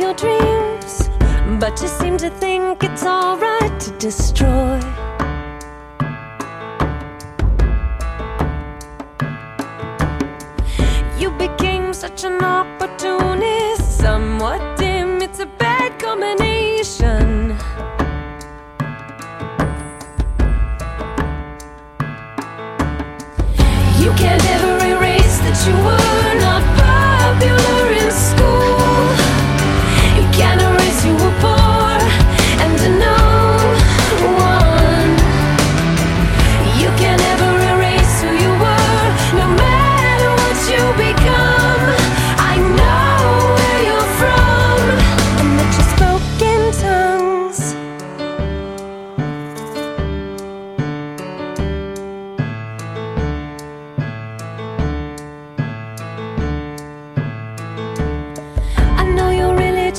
your dreams, but you seem to think it's alright to destroy. You became such an opportunist, somewhat dim, it's a bad combination. You can't ever erase that you were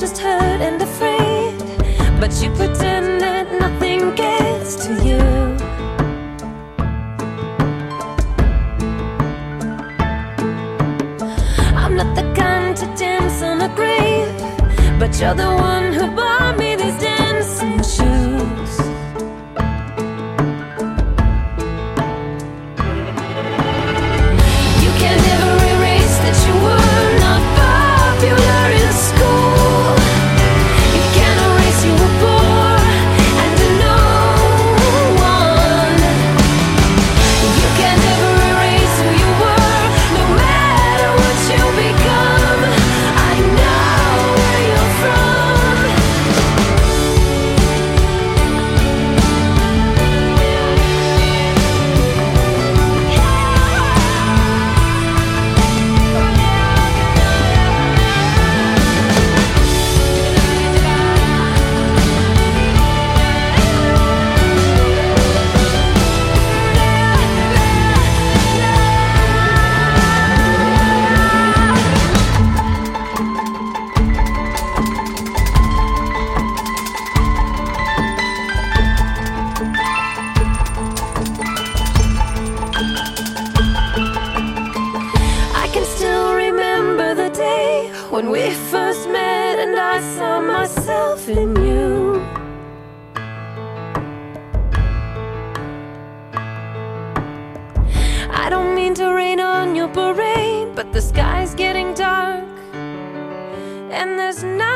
just hurt and afraid, but you pretend that nothing gets to you. I'm not the kind to dance on a grave, but you're the one who bought me these dancing we first met and I saw myself in you. I don't mean to rain on your parade, but the sky's getting dark and there's nothing